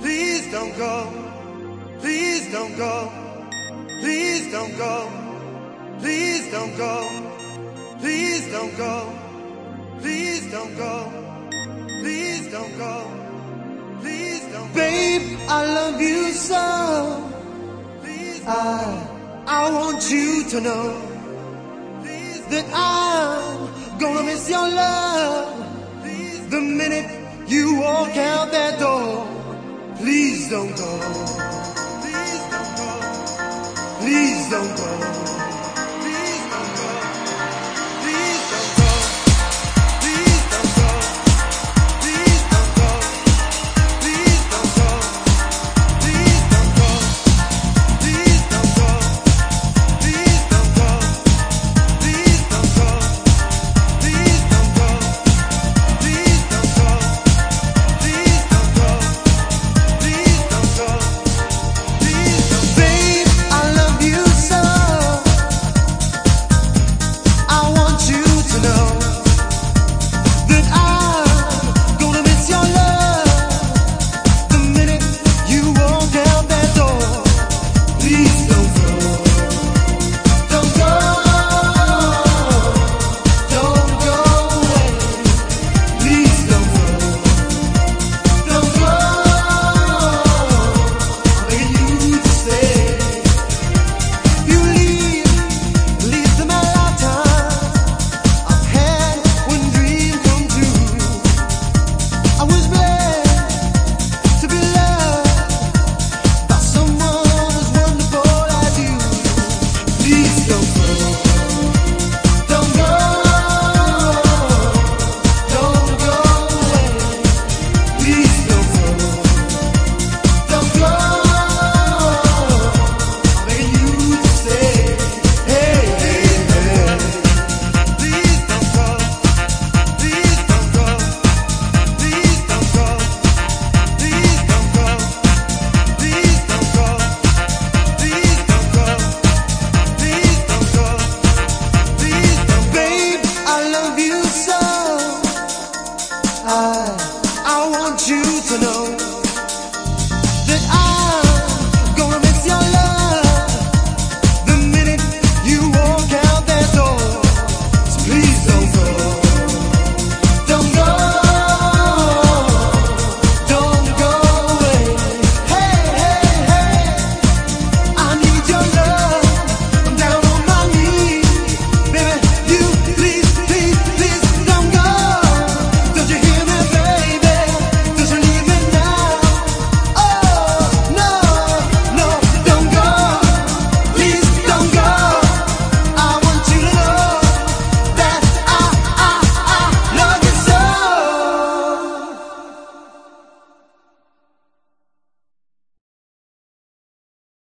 Please don't go. Please don't go. Please don't go. Please don't go. Please don't go. Please don't go. Please don't go. Please don't go. Babe, I love you so. Please I, I want you to know that I'm gonna miss your love the minute you walk out that door. Don't go. eu vou. you to know.